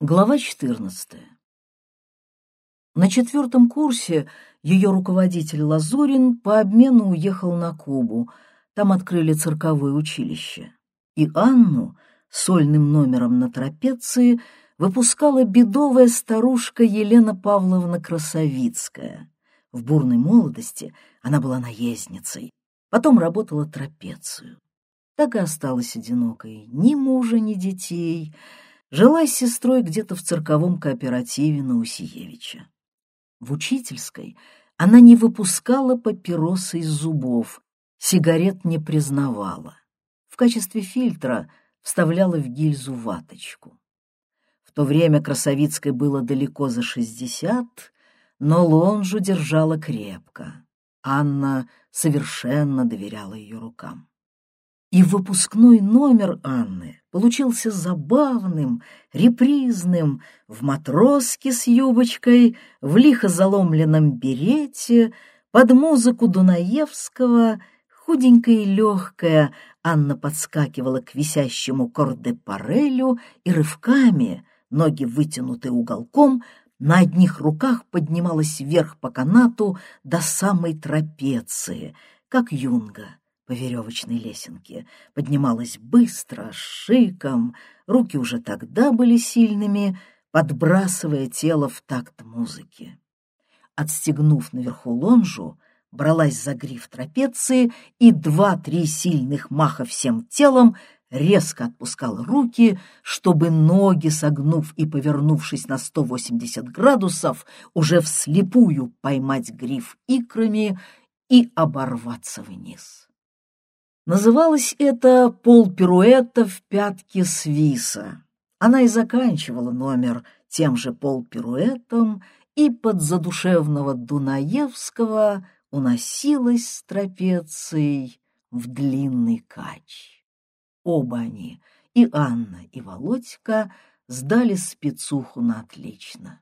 Глава 14. На четвертом курсе ее руководитель Лазурин по обмену уехал на Кубу. Там открыли цирковое училище. И Анну сольным номером на трапеции выпускала бедовая старушка Елена Павловна Красовицкая. В бурной молодости она была наездницей, потом работала трапецию. Так и осталась одинокой, ни мужа, ни детей — жила с сестрой где-то в цирковом кооперативе на Усиевича. В учительской она не выпускала папиросы из зубов, сигарет не признавала. В качестве фильтра вставляла в гильзу ваточку. В то время Красовицкой было далеко за шестьдесят, но лонжу держала крепко. Анна совершенно доверяла ее рукам. И выпускной номер Анны получился забавным, репризным, в матроске с юбочкой, в лихо заломленном берете, под музыку Дунаевского, худенькая и легкая, Анна подскакивала к висящему кордепарелю и рывками, ноги вытянуты уголком, на одних руках поднималась вверх по канату до самой трапеции, как юнга по веревочной лесенке, поднималась быстро, шиком, руки уже тогда были сильными, подбрасывая тело в такт музыки. Отстегнув наверху лонжу, бралась за гриф трапеции и два-три сильных маха всем телом резко отпускала руки, чтобы ноги, согнув и повернувшись на 180 градусов, уже вслепую поймать гриф икрами и оборваться вниз. Называлось это «Полпируэта в пятке свиса». Она и заканчивала номер тем же полпируэтом и под задушевного Дунаевского уносилась с трапецией в длинный кач. Оба они, и Анна, и Володька, сдали спецуху на отлично.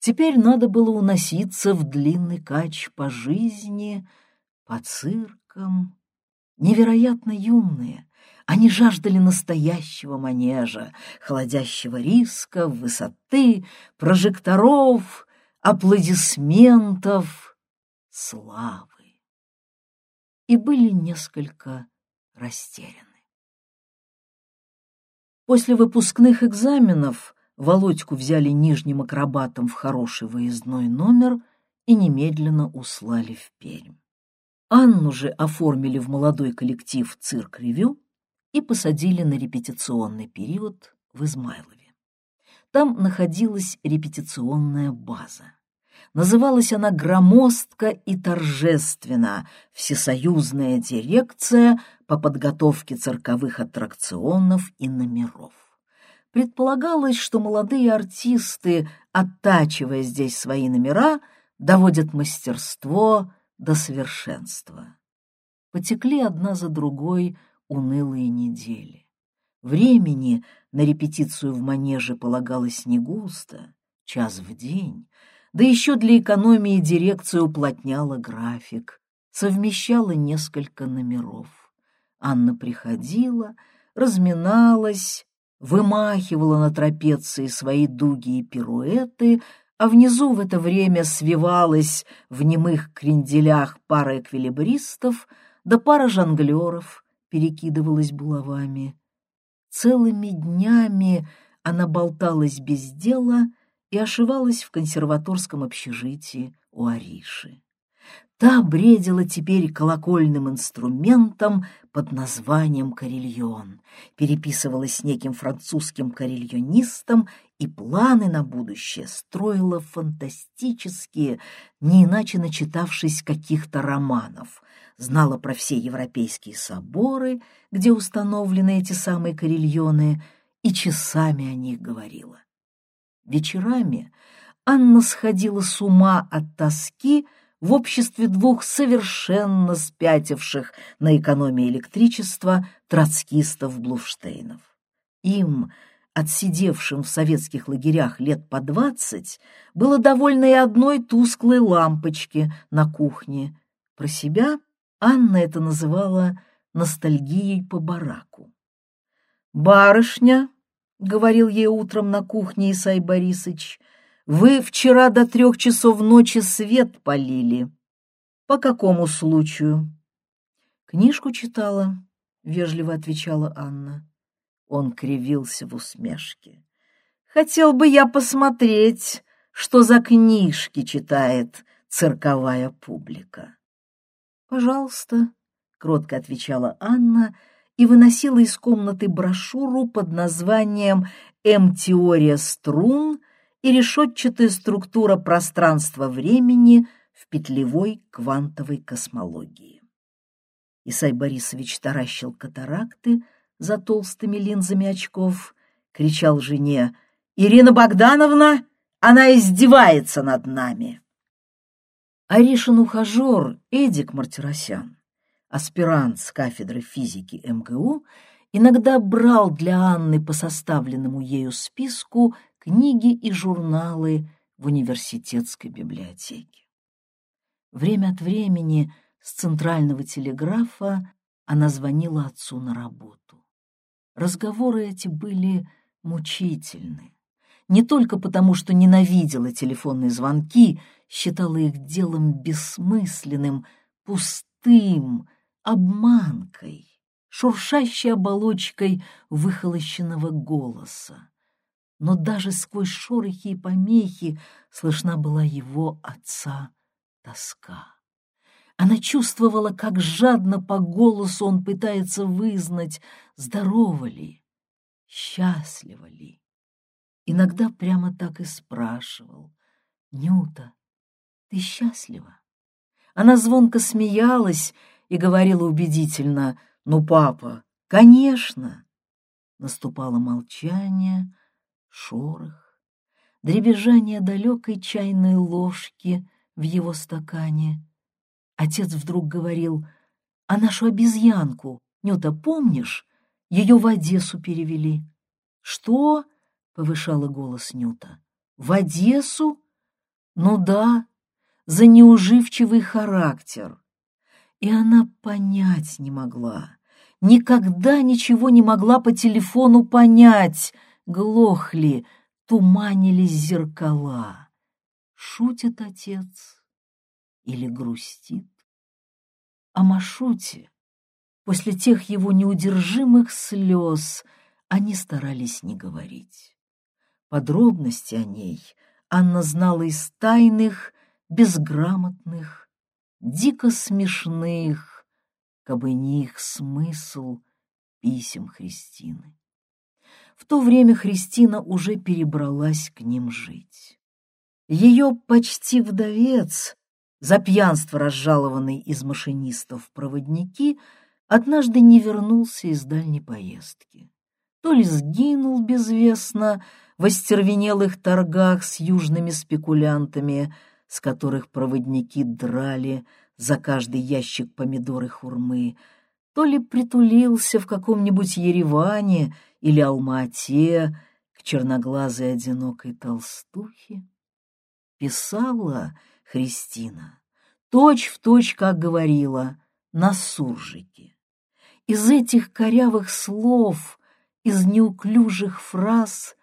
Теперь надо было уноситься в длинный кач по жизни, по циркам, невероятно юные. Они жаждали настоящего манежа, холодящего риска, высоты, прожекторов, аплодисментов, славы. И были несколько растеряны. После выпускных экзаменов Володьку взяли нижним акробатом в хороший выездной номер и немедленно услали в Пермь. Анну же оформили в молодой коллектив «Цирк-ревю» и посадили на репетиционный период в Измайлове. Там находилась репетиционная база. Называлась она громоздко и торжественно «Всесоюзная дирекция по подготовке цирковых аттракционов и номеров». Предполагалось, что молодые артисты, оттачивая здесь свои номера, доводят мастерство – до совершенства. Потекли одна за другой унылые недели. Времени на репетицию в манеже полагалось не густо, час в день, да еще для экономии дирекция уплотняла график, совмещала несколько номеров. Анна приходила, разминалась, вымахивала на трапеции свои дуги и пируэты, а внизу в это время свивалась в немых кренделях пара эквилибристов, да пара жонглеров перекидывалась булавами. Целыми днями она болталась без дела и ошивалась в консерваторском общежитии у Ариши. Та бредила теперь колокольным инструментом под названием карельон, переписывалась с неким французским карельонистом и планы на будущее строила фантастические, не иначе начитавшись каких-то романов, знала про все европейские соборы, где установлены эти самые карельоны, и часами о них говорила. Вечерами Анна сходила с ума от тоски, в обществе двух совершенно спятивших на экономии электричества троцкистов-блуфштейнов. Им, отсидевшим в советских лагерях лет по двадцать, было довольно и одной тусклой лампочки на кухне. Про себя Анна это называла ностальгией по бараку. Барышня, — говорил ей утром на кухне Исай Борисович, — «вы вчера до трех часов ночи свет полили. По какому случаю?» «Книжку читала», — вежливо отвечала Анна. Он кривился в усмешке. «Хотел бы я посмотреть, что за книжки читает цирковая публика». «Пожалуйста», — кротко отвечала Анна и выносила из комнаты брошюру под названием «М-теория струн и решетчатая структура пространства-времени в петлевой квантовой космологии». Исай Борисович таращил катаракты за толстыми линзами очков, кричал жене «Ирина Богдановна, она издевается над нами!» Аришин ухажер Эдик Мартиросян, аспирант с кафедры физики МГУ, иногда брал для Анны по составленному ею списку книги и журналы в университетской библиотеке. Время от времени с центрального телеграфа она звонила отцу на работу. Разговоры эти были мучительны. Не только потому, что ненавидела телефонные звонки, считала их делом бессмысленным, пустым, обманкой, шуршащей оболочкой выхолощенного голоса. Но даже сквозь шорохи и помехи слышна была его отца тоска. Она чувствовала, как жадно по голосу он пытается вызнать, здорово ли, счастлива ли. Иногда прямо так и спрашивал. «Нюта, ты счастлива?» Она звонко смеялась и говорила убедительно. «Ну, папа, конечно!» Наступало молчание, шорох, дребезжание далекой чайной ложки в его стакане — Отец вдруг говорил, а нашу обезьянку, Нюта, помнишь? Ее в Одессу перевели. Что? — повышала голос Нюта. В Одессу? Ну да, за неуживчивый характер. И она понять не могла, никогда ничего не могла по телефону понять. Глохли, туманились зеркала. Шутит отец или грустит. О Машуте, после тех его неудержимых слез, они старались не говорить. Подробности о ней Анна знала из тайных, безграмотных, дико смешных, кабы не их смысл писем Христины. В то время Христина уже перебралась к ним жить. Ее почти вдовец, за пьянство разжалованный из машинистов проводники, однажды не вернулся из дальней поездки. То ли сгинул безвестно в остервенелых торгах с южными спекулянтами, с которых проводники драли за каждый ящик помидоры хурмы, то ли притулился в каком-нибудь Ереване или Алма-Ате к черноглазой одинокой толстухе. Писала Христина, точь в точь, как говорила, на суржике. Из этих корявых слов, из неуклюжих фраз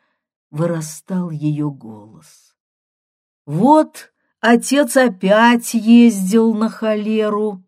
вырастал ее голос. Вот отец опять ездил на холеру.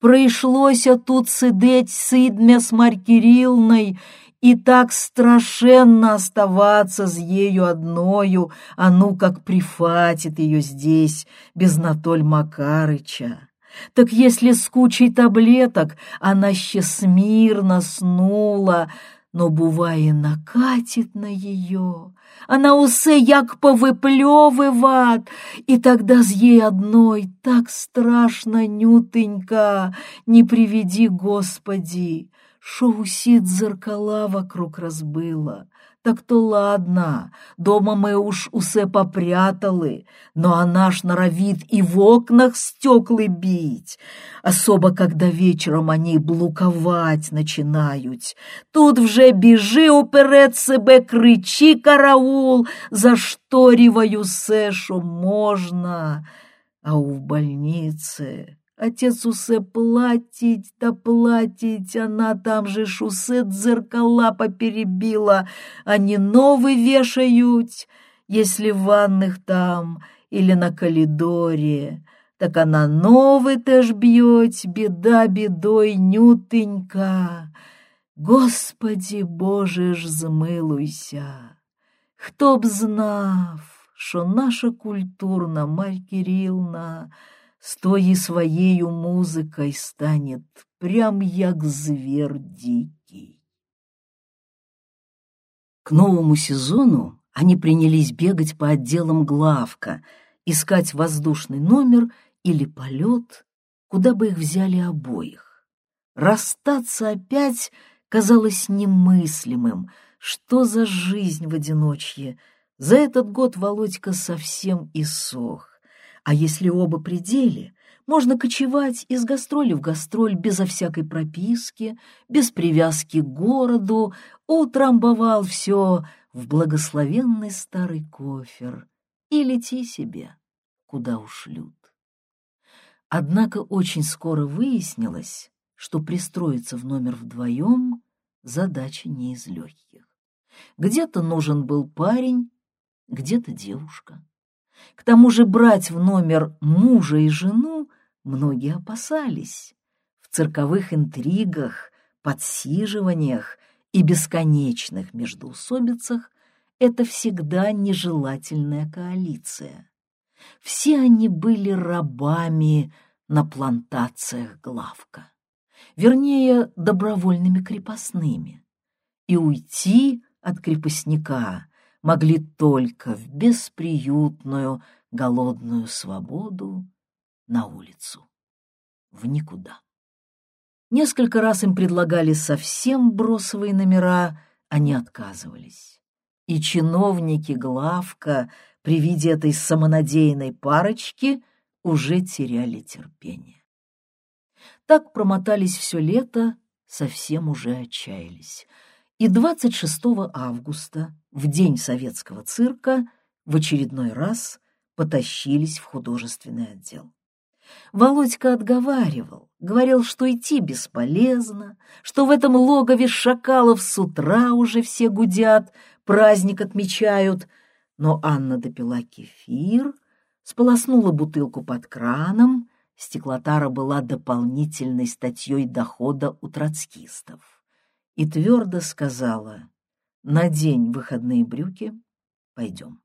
Пришлось тут сидеть сидмя с Марь Кириллной и так страшенно оставаться с ею одною, а ну как прифатит ее здесь, без Натоль Макарыча. Так если с кучей таблеток она ще смирно снула, но буває накатит на ее, она усе як повыплевывает, и тогда с ей одной так страшно, нютенька, не приведи, Господи, Шо усі дзеркала вокруг розбила. Так то ладно, дома мы уж усе попрятали, но она ж норовит и в окнах стеклы бить, особо когда вечером они блуковать начинают. Тут вже біжи уперед себе, кричи караул, зашториваю все, що можна, а у больнице Отец усе платить да платить, она там же шусе дзеркала поперебила, они новый вешают, если в ванных там или на коридоре. Так она новый теж б'ють, беда бедой, нютенька. Господи Боже ж змилуйся. Хто б знав, що наша культурна Марь Кирилна з тої своєю музикою стане прям як звір дикий. К новому сезону они принялись бегать по отделам главка, искать воздушный номер или полет, куда бы их взяли обоих. Расстаться опять казалось немыслимым. что за жизнь в одиночье? За этот год Володька совсем иссох. А если оба пределе, можно кочевать из гастроли в гастроль безо всякой прописки, без привязки к городу, утрамбовал все в благословенный старый кофер и лети себе, куда ушлют. Однако очень скоро выяснилось, что пристроиться в номер вдвоем задача не из легких. Где-то нужен был парень, где-то девушка. К тому же брать в номер мужа и жену многие опасались. В цирковых интригах, подсиживаниях и бесконечных междоусобицах это всегда нежелательная коалиция. Все они были рабами на плантациях главка, вернее, добровольными крепостными, и уйти от крепостника могли только в бесприютную голодную свободу на улицу, в никуда. Несколько раз им предлагали совсем бросовые номера, они отказывались. И чиновники главка при виде этой самонадеянной парочки уже теряли терпение. Так промотались все лето, совсем уже отчаялись. И 26 августа, в день советского цирка, в очередной раз потащились в художественный отдел. Володька отговаривал, говорил, что идти бесполезно, что в этом логове шакалов с утра уже все гудят, праздник отмечают. Но Анна допила кефир, сполоснула бутылку под краном, стеклотара была дополнительной статьей дохода у троцкистов, и твердо сказала «Надень выходные брюки, пойдем».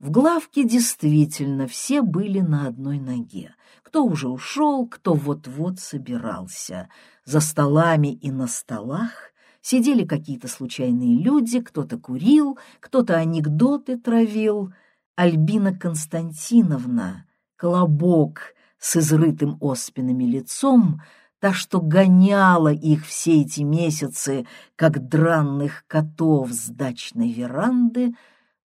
В главке действительно все были на одной ноге. Кто уже ушел, кто вот-вот собирался. За столами и на столах сидели какие-то случайные люди, кто-то курил, кто-то анекдоты травил. Альбина Константиновна, колобок с изрытым оспинами лицом, та, что гоняла их все эти месяцы, как дранных котов с дачной веранды,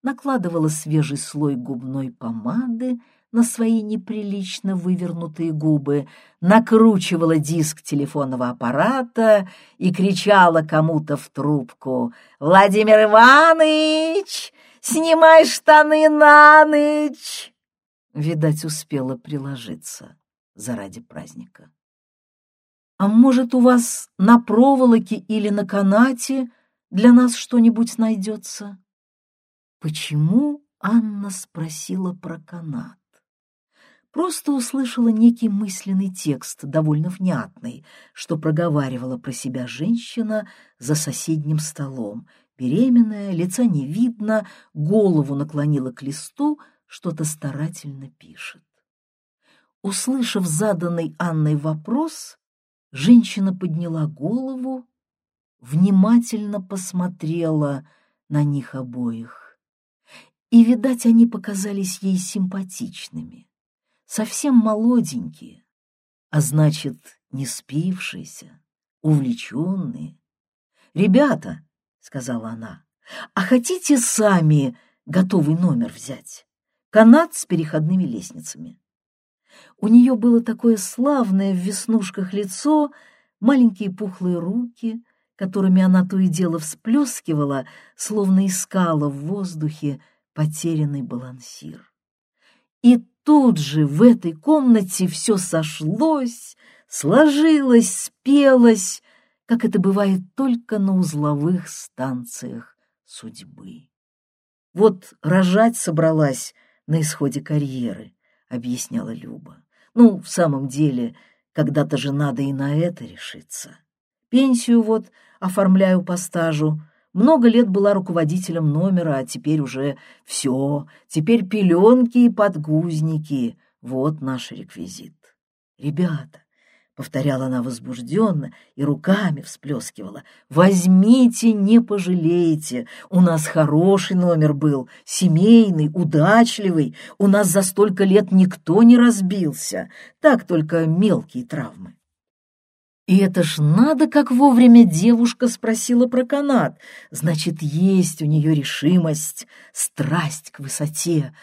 накладывала свежий слой губной помады на свои неприлично вывернутые губы, накручивала диск телефонного аппарата и кричала кому-то в трубку «Владимир Иванович, снимай штаны на ночь!» Видать, успела приложиться заради праздника. «А может, у вас на проволоке или на канате для нас что-нибудь найдется?» Почему Анна спросила про канат? Просто услышала некий мысленный текст, довольно внятный, что проговаривала про себя женщина за соседним столом. Беременная, лица не видно, голову наклонила к листу, что-то старательно пишет. Услышав заданный Анной вопрос, женщина подняла голову, внимательно посмотрела на них обоих и, видать, они показались ей симпатичными, совсем молоденькие, а значит, не спившиеся, увлеченные. «Ребята», — сказала она, — «а хотите сами готовый номер взять? Канат с переходными лестницами». У нее было такое славное в веснушках лицо, маленькие пухлые руки, которыми она то и дело всплескивала, словно искала в воздухе потерянный балансир. И тут же в этой комнате все сошлось, сложилось, спелось, как это бывает только на узловых станциях судьбы. Вот рожать собралась на исходе карьеры, объясняла Люба. Ну, в самом деле, когда-то же надо и на это решиться. Пенсию вот оформляю по стажу. Много лет была руководителем номера, а теперь уже все. Теперь пеленки и подгузники. Вот наш реквизит. Ребята, повторяла она возбужденно и руками всплескивала. «Возьмите, не пожалеете. У нас хороший номер был, семейный, удачливый. У нас за столько лет никто не разбился. Так только мелкие травмы». И это ж надо, как вовремя девушка спросила про канат. Значит, есть у нее решимость, страсть к высоте.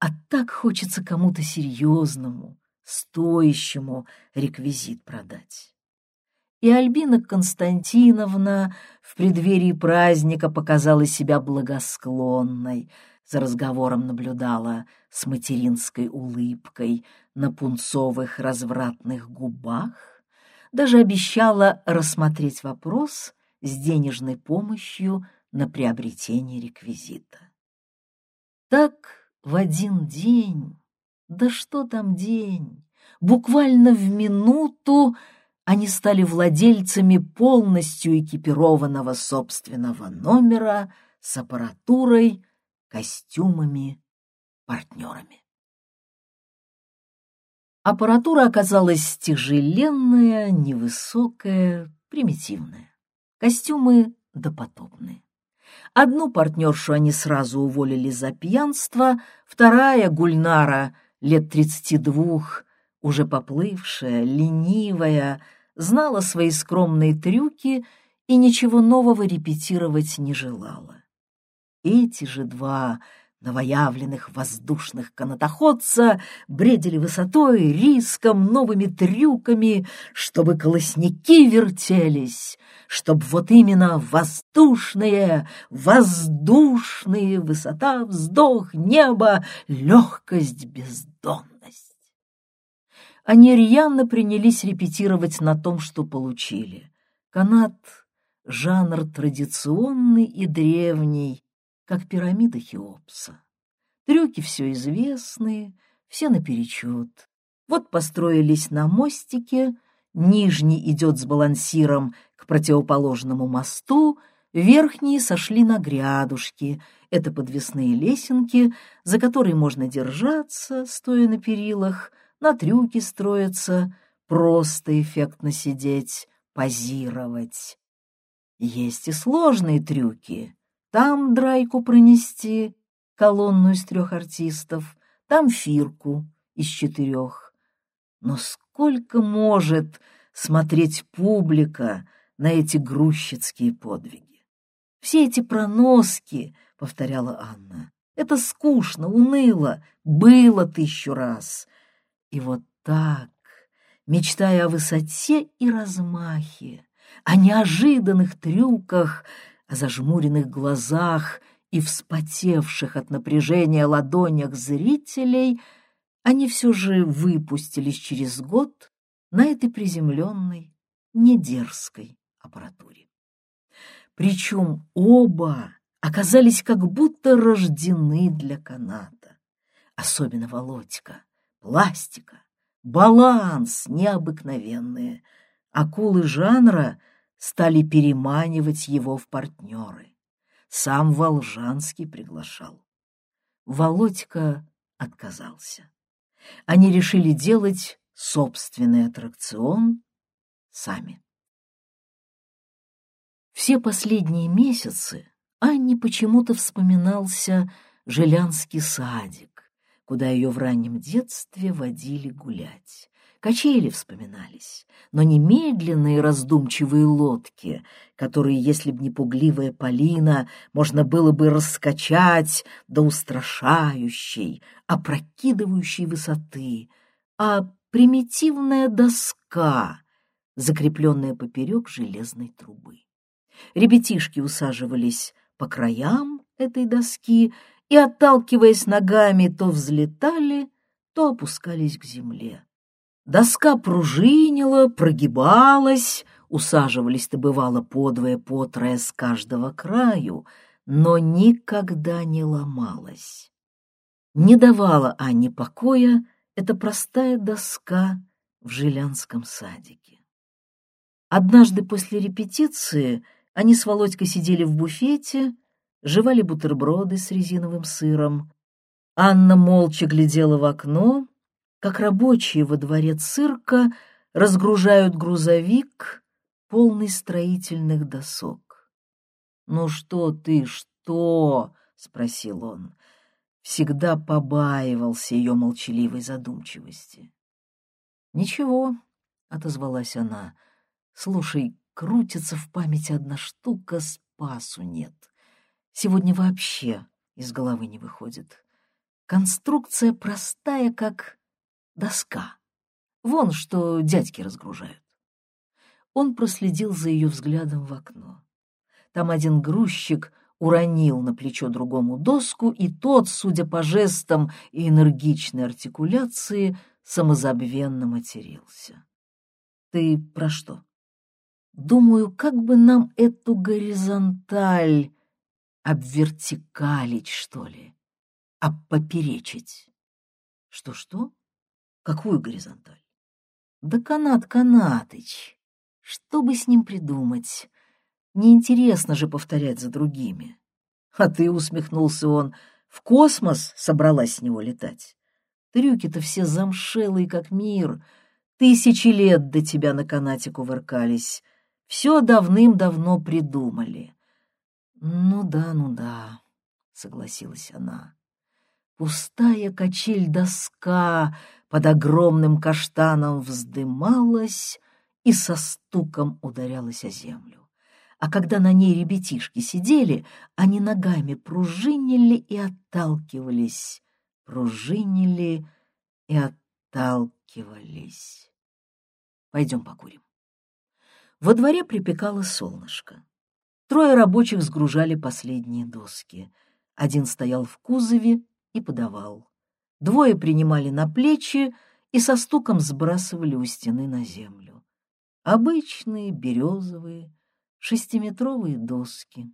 А так хочется кому-то серьезному, стоящему реквизит продать. И Альбина Константиновна в преддверии праздника показала себя благосклонной, за разговором наблюдала с материнской улыбкой на пунцовых развратных губах, даже обещала рассмотреть вопрос с денежной помощью на приобретение реквизита. Так в один день да что там день? Буквально в минуту они стали владельцами полностью экипированного собственного номера с аппаратурой, костюмами, партнерами. Аппаратура оказалась тяжеленная, невысокая, примитивная. Костюмы допотопные. Одну партнершу они сразу уволили за пьянство, вторая, Гульнара, лет тридцати двух, уже поплывшая, ленивая, знала свои скромные трюки и ничего нового репетировать не желала. Эти же два новоявленных воздушных канатоходца бредили высотой, риском, новыми трюками, чтобы колосники вертелись, чтобы вот именно воздушные, воздушные, высота, вздох, небо, легкость, бездонность. Они рьяно принялись репетировать на том, что получили. Канат — жанр традиционный и древний, как пирамида Хеопса. Трюки все известные, все наперечет. Вот построились на мостике, нижний идет с балансиром к противоположному мосту, верхние сошли на грядушки. Это подвесные лесенки, за которые можно держаться, стоя на перилах, на трюки строиться, просто эффектно сидеть, позировать. Есть и сложные трюки, там драйку пронести, колонну из трех артистов, там фирку из четырех. Но сколько может смотреть публика на эти грузчицкие подвиги? Все эти проноски, — повторяла Анна, — это скучно, уныло, было тысячу раз. И вот так, мечтая о высоте и размахе, о неожиданных трюках, о зажмуренных глазах и вспотевших от напряжения ладонях зрителей, они все же выпустились через год на этой приземленной, недерзкой аппаратуре. Причем оба оказались как будто рождены для каната. Особенно Володька. Пластика, баланс необыкновенные. Акулы жанра стали переманивать его в партнеры. Сам Волжанский приглашал. Володька отказался. Они решили делать собственный аттракцион сами. Все последние месяцы Анне почему-то вспоминался Желянский садик, куда ее в раннем детстве водили гулять. Качели вспоминались, но не медленные раздумчивые лодки, которые, если б не пугливая Полина, можно было бы раскачать до устрашающей, опрокидывающей высоты, а примитивная доска, закрепленная поперек железной трубы. Ребятишки усаживались по краям этой доски и, отталкиваясь ногами, то взлетали, то опускались к земле. Доска пружинила, прогибалась, усаживались-то бывало подвое-потрое с каждого краю, но никогда не ломалась. Не давала Анне покоя эта простая доска в Жилянском садике. Однажды после репетиции они с Володькой сидели в буфете, жевали бутерброды с резиновым сыром. Анна молча глядела в окно, как рабочие во дворе цирка разгружают грузовик, полный строительных досок. «Ну что ты, что?» — спросил он. Всегда побаивался ее молчаливой задумчивости. «Ничего», — отозвалась она, — «слушай, крутится в памяти одна штука, спасу нет. Сегодня вообще из головы не выходит. Конструкция простая, как доска. Вон, что дядьки разгружают. Он проследил за ее взглядом в окно. Там один грузчик уронил на плечо другому доску, и тот, судя по жестам и энергичной артикуляции, самозабвенно матерился. «Ты про что?» «Думаю, как бы нам эту горизонталь обвертикалить, что ли, обпоперечить». «Что-что?» Какую горизонталь? Да канат Канатыч. Что бы с ним придумать? Неинтересно же повторять за другими. А ты, усмехнулся он, в космос собралась с него летать. Трюки-то все замшелые, как мир. Тысячи лет до тебя на канате кувыркались. Все давным-давно придумали. Ну да, ну да, согласилась она. Пустая качель-доска под огромным каштаном вздымалась и со стуком ударялась о землю. А когда на ней ребятишки сидели, они ногами пружинили и отталкивались, пружинили и отталкивались. Пойдем покурим. Во дворе припекало солнышко. Трое рабочих сгружали последние доски. Один стоял в кузове и подавал. Двое принимали на плечи и со стуком сбрасывали у стены на землю. Обычные березовые шестиметровые доски.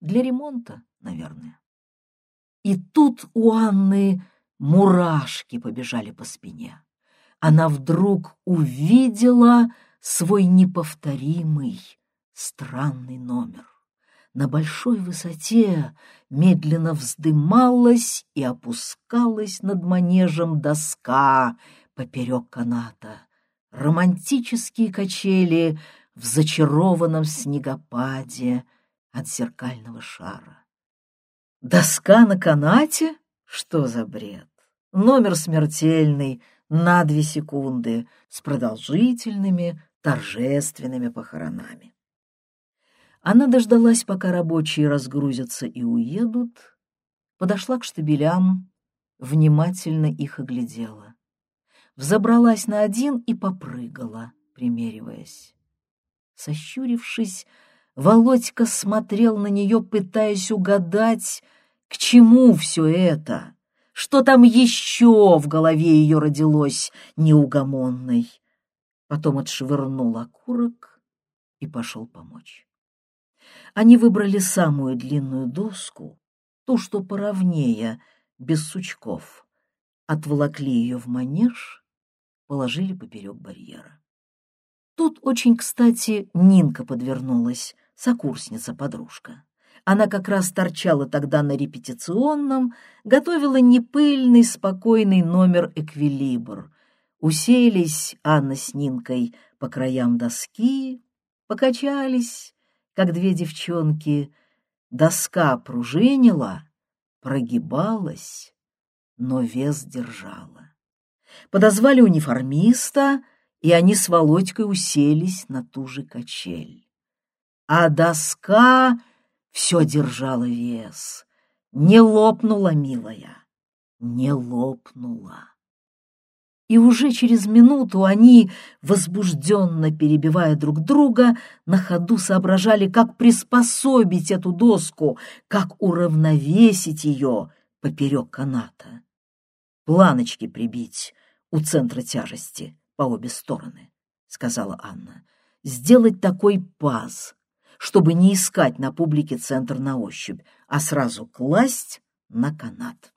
Для ремонта, наверное. И тут у Анны мурашки побежали по спине. Она вдруг увидела свой неповторимый странный номер на большой высоте медленно вздымалась и опускалась над манежем доска поперек каната. Романтические качели в зачарованном снегопаде от зеркального шара. Доска на канате? Что за бред? Номер смертельный на две секунды с продолжительными торжественными похоронами. Она дождалась, пока рабочие разгрузятся и уедут, подошла к штабелям, внимательно их оглядела. Взобралась на один и попрыгала, примериваясь. Сощурившись, Володька смотрел на нее, пытаясь угадать, к чему все это, что там еще в голове ее родилось неугомонной. Потом отшвырнул окурок и пошел помочь. Они выбрали самую длинную доску, ту, что поровнее, без сучков, отволокли ее в манеж, положили поперек барьера. Тут очень кстати Нинка подвернулась, сокурсница-подружка. Она как раз торчала тогда на репетиционном, готовила непыльный, спокойный номер «Эквилибр». Уселись Анна с Нинкой по краям доски, покачались, как две девчонки, доска пружинила, прогибалась, но вес держала. Подозвали униформиста, и они с Володькой уселись на ту же качель. А доска все держала вес. Не лопнула, милая, не лопнула и уже через минуту они, возбужденно перебивая друг друга, на ходу соображали, как приспособить эту доску, как уравновесить ее поперек каната. планочки прибить у центра тяжести по обе стороны, — сказала Анна. Сделать такой паз, чтобы не искать на публике центр на ощупь, а сразу класть на канат.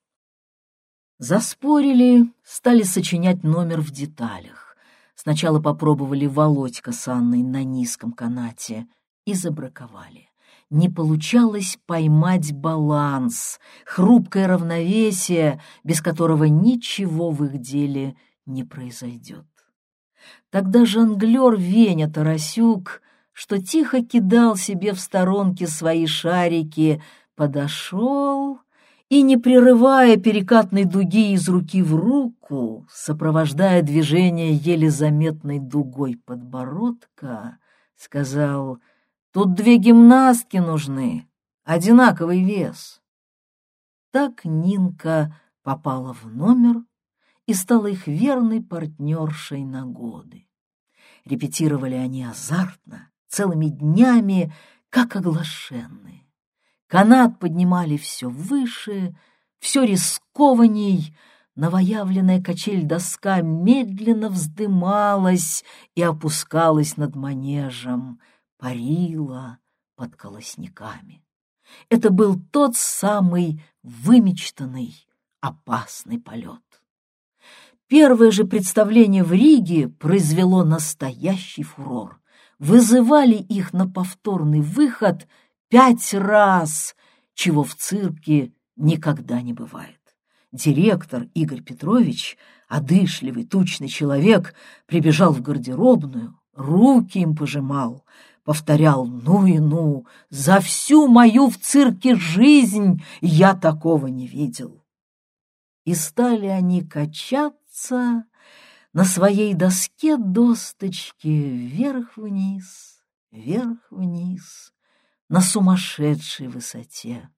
Заспорили, стали сочинять номер в деталях. Сначала попробовали Володька с Анной на низком канате и забраковали. Не получалось поймать баланс, хрупкое равновесие, без которого ничего в их деле не произойдет. Тогда жонглер Веня Тарасюк, что тихо кидал себе в сторонке свои шарики, подошел и, не прерывая перекатной дуги из руки в руку, сопровождая движение еле заметной дугой подбородка, сказал «Тут две гимнастки нужны, одинаковый вес». Так Нинка попала в номер и стала их верной партнершей на годы. Репетировали они азартно, целыми днями, как оглашенные. Канат поднимали все выше, все рискованней, новоявленная качель-доска медленно вздымалась и опускалась над манежем, парила под колосниками. Это был тот самый вымечтанный, опасный полет. Первое же представление в Риге произвело настоящий фурор. Вызывали их на повторный выход — пять раз, чего в цирке никогда не бывает. Директор Игорь Петрович, одышливый, тучный человек, прибежал в гардеробную, руки им пожимал, повторял «ну и ну, за всю мою в цирке жизнь я такого не видел». И стали они качаться на своей доске досточки вверх-вниз, вверх-вниз, на сумасшедшей высоте,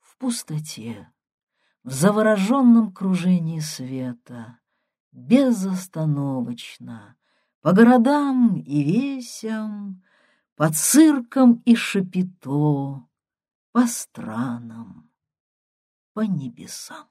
в пустоте, в завороженном кружении света, безостановочно, по городам и весям, по циркам и шапито, по странам, по небесам.